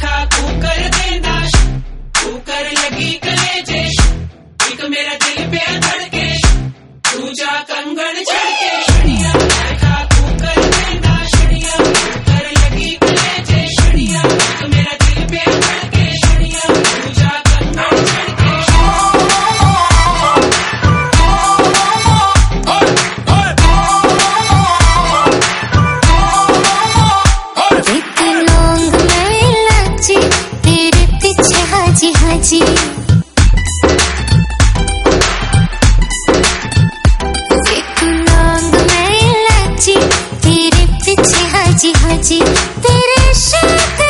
खाकू कर देना। कुकर लगी कर जी तेरे पीछे हाजी हाजी तेरे शायद